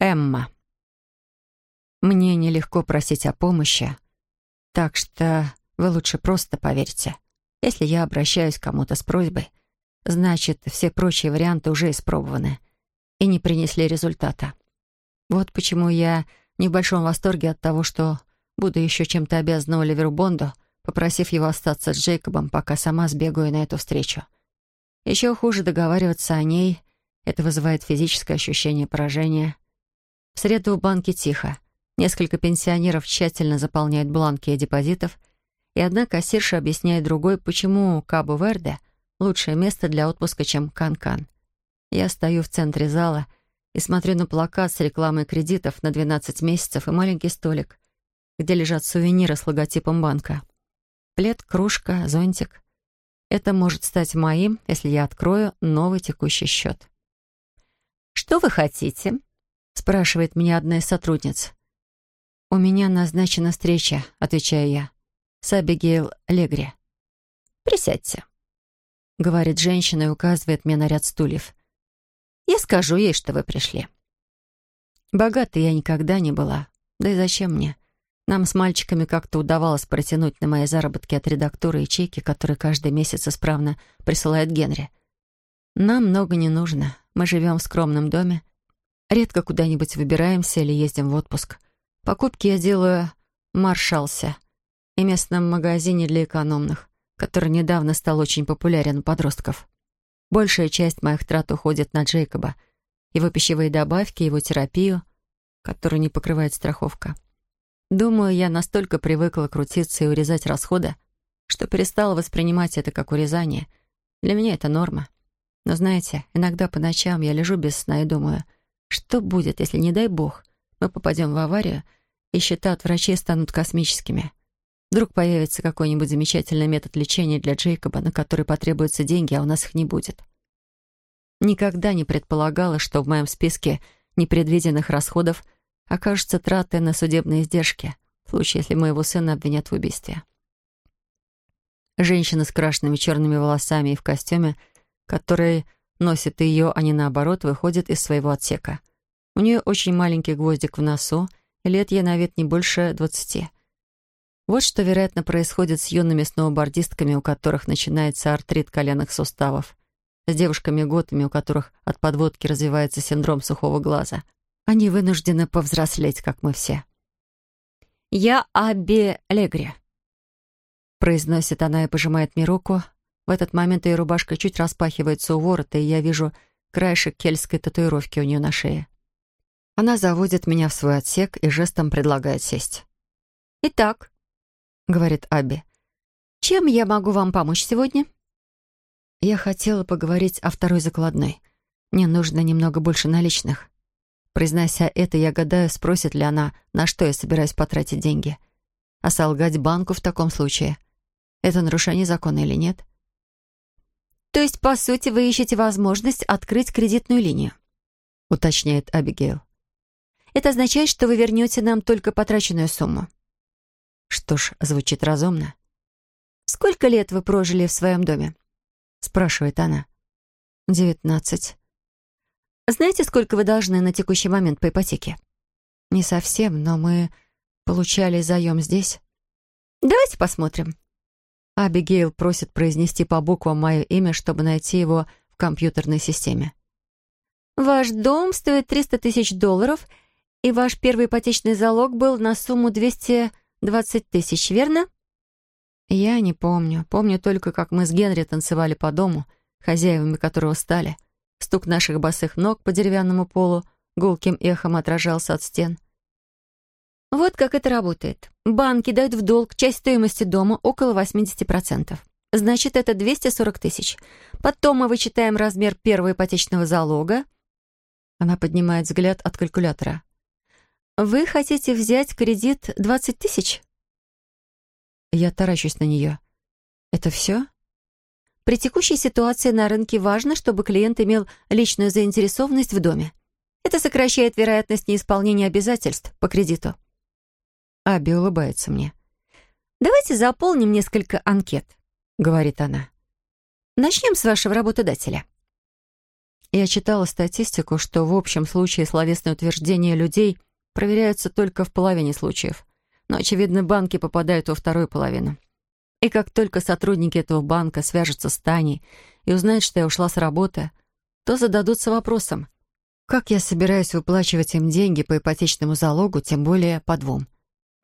Эмма. Мне нелегко просить о помощи, так что вы лучше просто поверьте. Если я обращаюсь к кому-то с просьбой, значит, все прочие варианты уже испробованы и не принесли результата. Вот почему я не в большом восторге от того, что буду еще чем-то обязана Оливеру Бонду, попросив его остаться с Джейкобом, пока сама сбегаю на эту встречу. Еще хуже договариваться о ней. Это вызывает физическое ощущение поражения. В среду в банке тихо. Несколько пенсионеров тщательно заполняют бланки депозитов, и одна кассирша объясняет другой, почему Кабу-Верде — лучшее место для отпуска, чем Канкан. -Кан. Я стою в центре зала и смотрю на плакат с рекламой кредитов на 12 месяцев и маленький столик, где лежат сувениры с логотипом банка. Плед, кружка, зонтик. Это может стать моим, если я открою новый текущий счет. «Что вы хотите?» — спрашивает меня одна из сотрудниц. «У меня назначена встреча», — отвечаю я, — «с Абигейл Легри». «Присядьте», — говорит женщина и указывает мне на ряд стульев. «Я скажу ей, что вы пришли». Богатой я никогда не была. Да и зачем мне? Нам с мальчиками как-то удавалось протянуть на мои заработки от редактуры и чеки, которые каждый месяц исправно присылает Генри. Нам много не нужно. Мы живем в скромном доме. Редко куда-нибудь выбираемся или ездим в отпуск. Покупки я делаю в Маршалсе и местном магазине для экономных, который недавно стал очень популярен у подростков. Большая часть моих трат уходит на Джейкоба, его пищевые добавки, его терапию, которую не покрывает страховка. Думаю, я настолько привыкла крутиться и урезать расходы, что перестала воспринимать это как урезание. Для меня это норма. Но знаете, иногда по ночам я лежу без сна и думаю, что будет, если, не дай бог, мы попадем в аварию — и счета от врачей станут космическими. Вдруг появится какой-нибудь замечательный метод лечения для Джейкоба, на который потребуются деньги, а у нас их не будет. Никогда не предполагала, что в моем списке непредвиденных расходов окажутся траты на судебные издержки, в случае, если моего сына обвинят в убийстве. Женщина с крашенными черными волосами и в костюме, который носит ее, а не наоборот, выходит из своего отсека. У нее очень маленький гвоздик в носу, Лет ей на вид не больше двадцати. Вот что, вероятно, происходит с юными сноубордистками, у которых начинается артрит коленных суставов, с девушками-готами, у которых от подводки развивается синдром сухого глаза. Они вынуждены повзрослеть, как мы все. «Я Абби Легри», — произносит она и пожимает мне руку. В этот момент ее рубашка чуть распахивается у ворота, и я вижу краешек кельтской татуировки у нее на шее. Она заводит меня в свой отсек и жестом предлагает сесть. «Итак», — говорит Абби, — «чем я могу вам помочь сегодня?» Я хотела поговорить о второй закладной. Мне нужно немного больше наличных. Произнося это, я гадаю, спросит ли она, на что я собираюсь потратить деньги. А солгать банку в таком случае — это нарушение закона или нет? «То есть, по сути, вы ищете возможность открыть кредитную линию?» — уточняет Абигейл. Это означает, что вы вернете нам только потраченную сумму». Что ж, звучит разумно. «Сколько лет вы прожили в своем доме?» спрашивает она. «Девятнадцать». «Знаете, сколько вы должны на текущий момент по ипотеке?» «Не совсем, но мы получали заем здесь». «Давайте посмотрим». Абигейл просит произнести по буквам мое имя, чтобы найти его в компьютерной системе. «Ваш дом стоит 300 тысяч долларов и ваш первый ипотечный залог был на сумму 220 тысяч, верно?» Я не помню. Помню только, как мы с Генри танцевали по дому, хозяевами которого стали. Стук наших босых ног по деревянному полу гулким эхом отражался от стен. Вот как это работает. Банки дают в долг часть стоимости дома около 80%. Значит, это 240 тысяч. Потом мы вычитаем размер первого ипотечного залога. Она поднимает взгляд от калькулятора. «Вы хотите взять кредит 20 тысяч?» Я таращусь на нее. «Это все?» При текущей ситуации на рынке важно, чтобы клиент имел личную заинтересованность в доме. Это сокращает вероятность неисполнения обязательств по кредиту. Аби улыбается мне. «Давайте заполним несколько анкет», — говорит она. «Начнем с вашего работодателя». Я читала статистику, что в общем случае словесные утверждения людей проверяются только в половине случаев. Но, очевидно, банки попадают во вторую половину. И как только сотрудники этого банка свяжутся с Таней и узнают, что я ушла с работы, то зададутся вопросом, как я собираюсь выплачивать им деньги по ипотечному залогу, тем более по двум.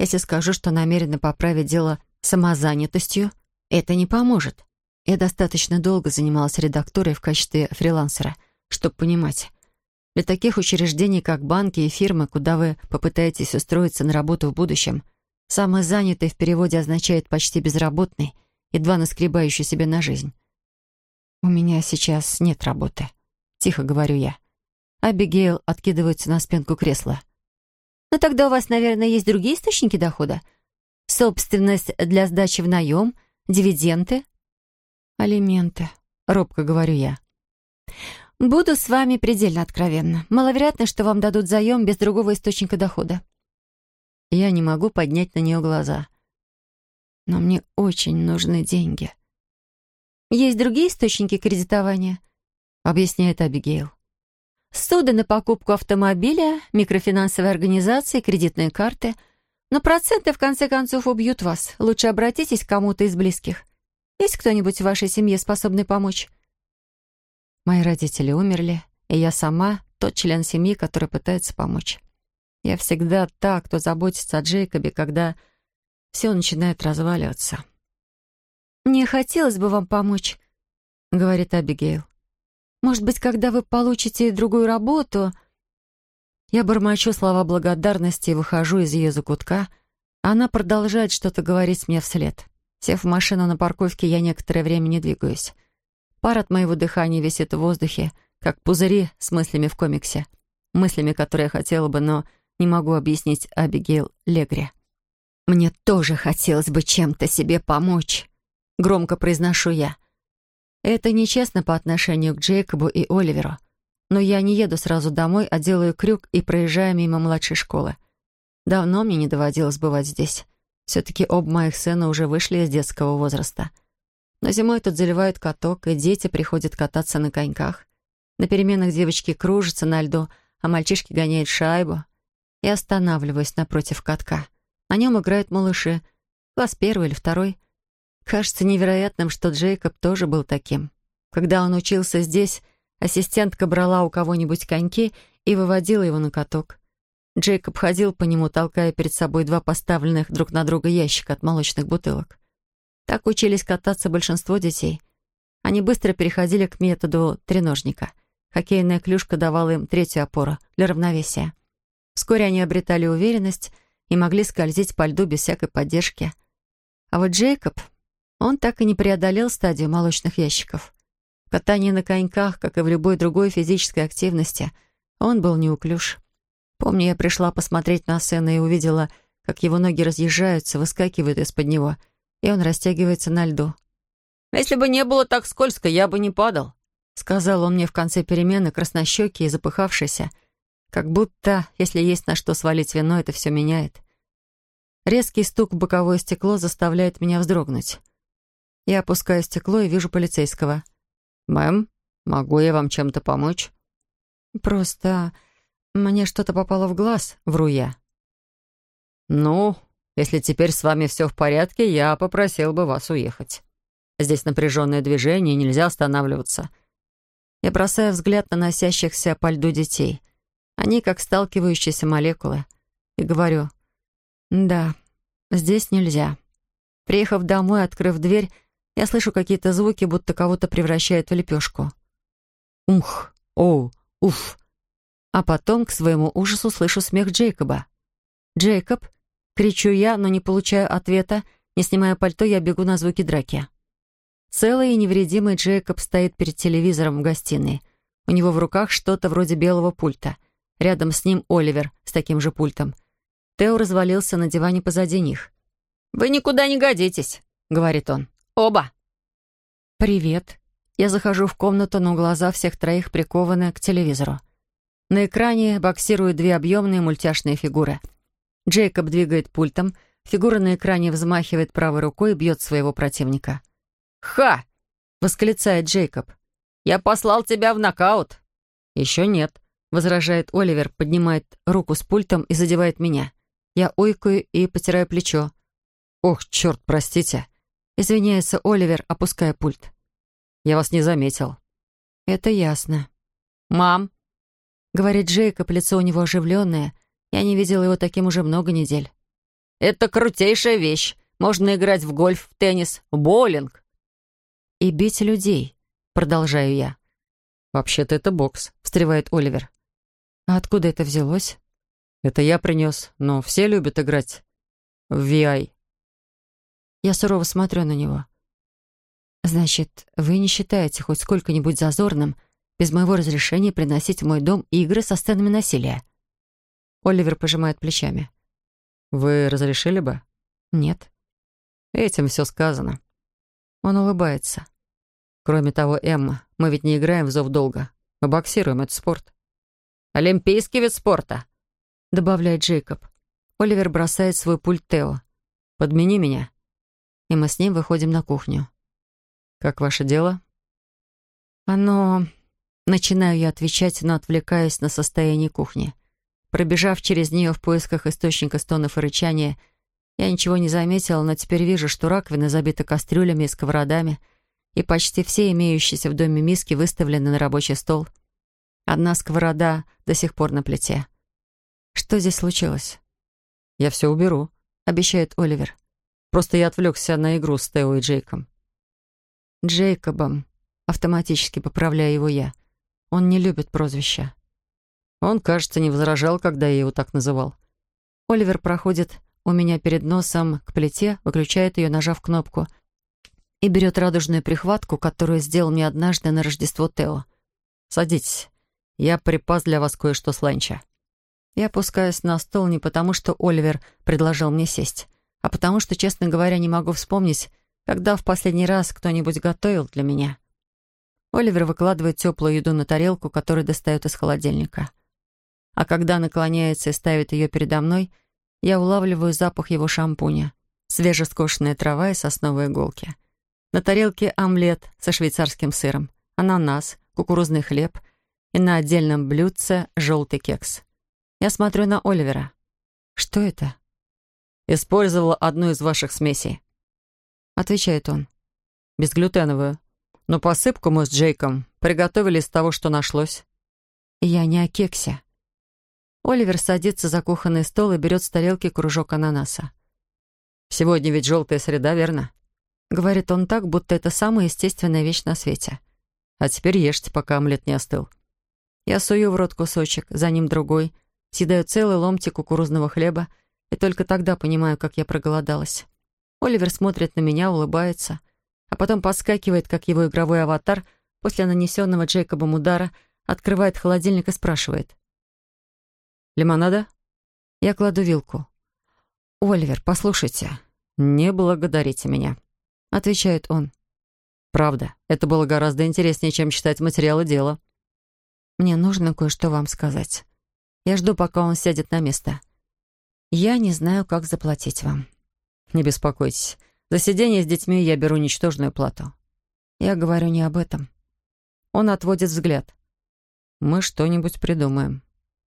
Если скажу, что намерена поправить дело самозанятостью, это не поможет. Я достаточно долго занималась редактурой в качестве фрилансера, чтобы понимать. Для таких учреждений, как банки и фирмы, куда вы попытаетесь устроиться на работу в будущем, самозанятый в переводе означает почти безработный, едва наскребающий себе на жизнь. «У меня сейчас нет работы», — тихо говорю я. Абигейл откидывается на спинку кресла. «Ну тогда у вас, наверное, есть другие источники дохода? Собственность для сдачи в наем, дивиденды?» «Алименты», — робко говорю я. «Буду с вами предельно откровенна. Маловероятно, что вам дадут заем без другого источника дохода». Я не могу поднять на нее глаза. Но мне очень нужны деньги. «Есть другие источники кредитования?» — объясняет Абигейл. «Суды на покупку автомобиля, микрофинансовые организации, кредитные карты. Но проценты, в конце концов, убьют вас. Лучше обратитесь к кому-то из близких. Есть кто-нибудь в вашей семье, способный помочь?» Мои родители умерли, и я сама тот член семьи, который пытается помочь. Я всегда та, кто заботится о Джейкобе, когда все начинает разваливаться. «Мне хотелось бы вам помочь», — говорит Абигейл. «Может быть, когда вы получите другую работу...» Я бормочу слова благодарности и выхожу из ее закутка, она продолжает что-то говорить мне вслед. Сев в машину на парковке, я некоторое время не двигаюсь. Пар от моего дыхания висит в воздухе, как пузыри с мыслями в комиксе. Мыслями, которые я хотела бы, но не могу объяснить Абигейл Легри. «Мне тоже хотелось бы чем-то себе помочь», — громко произношу я. Это нечестно по отношению к Джейкобу и Оливеру. Но я не еду сразу домой, а делаю крюк и проезжаю мимо младшей школы. Давно мне не доводилось бывать здесь. Все-таки оба моих сына уже вышли из детского возраста. Но зимой тут заливают каток, и дети приходят кататься на коньках. На переменах девочки кружатся на льду, а мальчишки гоняют шайбу и останавливаюсь напротив катка. На нем играют малыши, класс первый или второй. Кажется невероятным, что Джейкоб тоже был таким. Когда он учился здесь, ассистентка брала у кого-нибудь коньки и выводила его на каток. Джейкоб ходил по нему, толкая перед собой два поставленных друг на друга ящика от молочных бутылок. Так учились кататься большинство детей. Они быстро переходили к методу треножника. Хоккейная клюшка давала им третью опору для равновесия. Вскоре они обретали уверенность и могли скользить по льду без всякой поддержки. А вот Джейкоб, он так и не преодолел стадию молочных ящиков. В катании на коньках, как и в любой другой физической активности, он был неуклюж. Помню, я пришла посмотреть на сына и увидела, как его ноги разъезжаются, выскакивают из-под него, и он растягивается на льду. «Если бы не было так скользко, я бы не падал», — сказал он мне в конце перемены, краснощекий и запыхавшийся, как будто, если есть на что свалить вино, это все меняет. Резкий стук в боковое стекло заставляет меня вздрогнуть. Я опускаю стекло и вижу полицейского. «Мэм, могу я вам чем-то помочь?» «Просто мне что-то попало в глаз, вру я». «Ну, если теперь с вами все в порядке, я попросил бы вас уехать. Здесь напряженное движение, нельзя останавливаться». Я бросаю взгляд на носящихся по льду детей — они как сталкивающиеся молекулы. И говорю, да, здесь нельзя. Приехав домой, открыв дверь, я слышу какие-то звуки, будто кого-то превращает в лепешку. Ух, о, уф. А потом, к своему ужасу, слышу смех Джейкоба. «Джейкоб!» — кричу я, но не получаю ответа. Не снимая пальто, я бегу на звуки драки. Целый и невредимый Джейкоб стоит перед телевизором в гостиной. У него в руках что-то вроде белого пульта. Рядом с ним Оливер с таким же пультом. Тео развалился на диване позади них. «Вы никуда не годитесь», — говорит он. «Оба». «Привет». Я захожу в комнату, но глаза всех троих прикованы к телевизору. На экране боксируют две объемные мультяшные фигуры. Джейкоб двигает пультом, фигура на экране взмахивает правой рукой и бьет своего противника. «Ха!» — восклицает Джейкоб. «Я послал тебя в нокаут. «Еще нет», — возражает Оливер, поднимает руку с пультом и задевает меня. Я ойкаю и потираю плечо. «Ох, черт, простите!» — извиняется Оливер, опуская пульт. «Я вас не заметил». «Это ясно». «Мам!» — говорит Джейкоб, лицо у него оживленное. Я не видела его таким уже много недель. «Это крутейшая вещь. Можно играть в гольф, в теннис, в боулинг». «И бить людей», — продолжаю я. «Вообще-то это бокс», — встревает Оливер. «А откуда это взялось?» «Это я принес, но все любят играть в VI». Я сурово смотрю на него. «Значит, вы не считаете хоть сколько-нибудь зазорным без моего разрешения приносить в мой дом игры со сценами насилия?» Оливер пожимает плечами. «Вы разрешили бы?» «Нет». «Этим все сказано». Он улыбается. «Кроме того, Эмма, мы ведь не играем в зов долга. Мы боксируем, это спорт». «Олимпийский вид спорта», — добавляет Джейкоб. Оливер бросает свой пульт Тео. «Подмени меня». И мы с ним выходим на кухню. «Как ваше дело?» «Оно...» Начинаю я отвечать, но отвлекаюсь на состояние кухни. Пробежав через нее в поисках источника стонов и рычания, я ничего не заметила, но теперь вижу, что раковина забита кастрюлями и сковородами, и почти все имеющиеся в доме миски выставлены на рабочий стол. Одна сковорода до сих пор на плите. Что здесь случилось? «Я все уберу», — обещает Оливер. «Просто я отвлекся на игру с Тео и Джейком». Джейкобом. Автоматически поправляю его я. Он не любит прозвища. Он, кажется, не возражал, когда я его так называл. Оливер проходит у меня перед носом к плите, выключает ее, нажав кнопку, и берет радужную прихватку, которую сделал мне однажды на Рождество Тео. «Садитесь. Я припас для вас кое-что с ланча». Я опускаюсь на стол не потому, что Оливер предложил мне сесть, а потому что, честно говоря, не могу вспомнить, когда в последний раз кто-нибудь готовил для меня. Оливер выкладывает теплую еду на тарелку, которую достает из холодильника а когда наклоняется и ставит ее передо мной, я улавливаю запах его шампуня, свежескошенная трава и сосновые иголки. На тарелке омлет со швейцарским сыром, ананас, кукурузный хлеб и на отдельном блюдце желтый кекс. Я смотрю на Оливера. «Что это?» «Использовала одну из ваших смесей», — отвечает он. «Безглютеновую. Но посыпку мы с Джейком приготовили из того, что нашлось». «Я не о кексе», Оливер садится за кухонный стол и берет с тарелки кружок ананаса. «Сегодня ведь желтая среда, верно?» Говорит он так, будто это самая естественная вещь на свете. «А теперь ешьте, пока омлет не остыл». Я сую в рот кусочек, за ним другой, съедаю целый ломтик кукурузного хлеба и только тогда понимаю, как я проголодалась. Оливер смотрит на меня, улыбается, а потом подскакивает, как его игровой аватар, после нанесенного Джейкобом удара, открывает холодильник и спрашивает. Лимонада?» Я кладу вилку. «Оливер, послушайте, не благодарите меня», — отвечает он. «Правда, это было гораздо интереснее, чем читать материалы дела». «Мне нужно кое-что вам сказать. Я жду, пока он сядет на место. Я не знаю, как заплатить вам». «Не беспокойтесь. За сидение с детьми я беру ничтожную плату». «Я говорю не об этом». Он отводит взгляд. «Мы что-нибудь придумаем».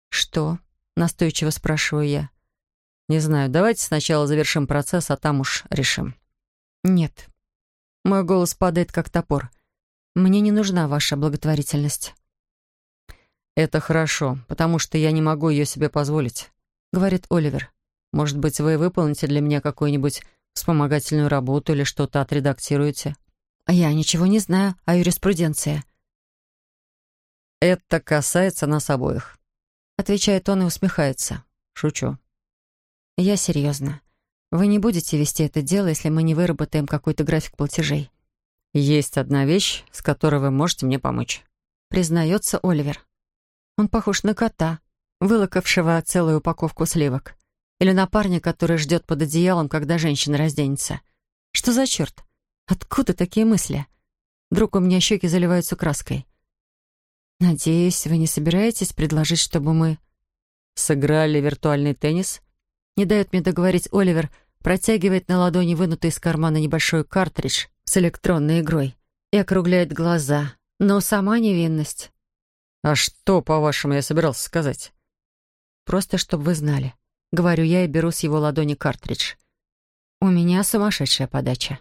«Что?» Настойчиво спрашиваю я. «Не знаю, давайте сначала завершим процесс, а там уж решим». «Нет». Мой голос падает, как топор. «Мне не нужна ваша благотворительность». «Это хорошо, потому что я не могу ее себе позволить», — говорит Оливер. «Может быть, вы выполните для меня какую-нибудь вспомогательную работу или что-то отредактируете?» «Я ничего не знаю о юриспруденции». «Это касается нас обоих. Отвечает он и усмехается. Шучу. Я серьезно. Вы не будете вести это дело, если мы не выработаем какой-то график платежей. Есть одна вещь, с которой вы можете мне помочь. Признается Оливер. Он похож на кота, вылокавшего целую упаковку сливок. Или на парня, который ждет под одеялом, когда женщина разденется. Что за черт? Откуда такие мысли? Вдруг у меня щеки заливаются краской. «Надеюсь, вы не собираетесь предложить, чтобы мы...» «Сыграли виртуальный теннис?» Не дает мне договорить Оливер, протягивает на ладони вынутый из кармана небольшой картридж с электронной игрой и округляет глаза. Но сама невинность. «А что, по-вашему, я собирался сказать?» «Просто, чтобы вы знали». Говорю я и беру с его ладони картридж. «У меня сумасшедшая подача».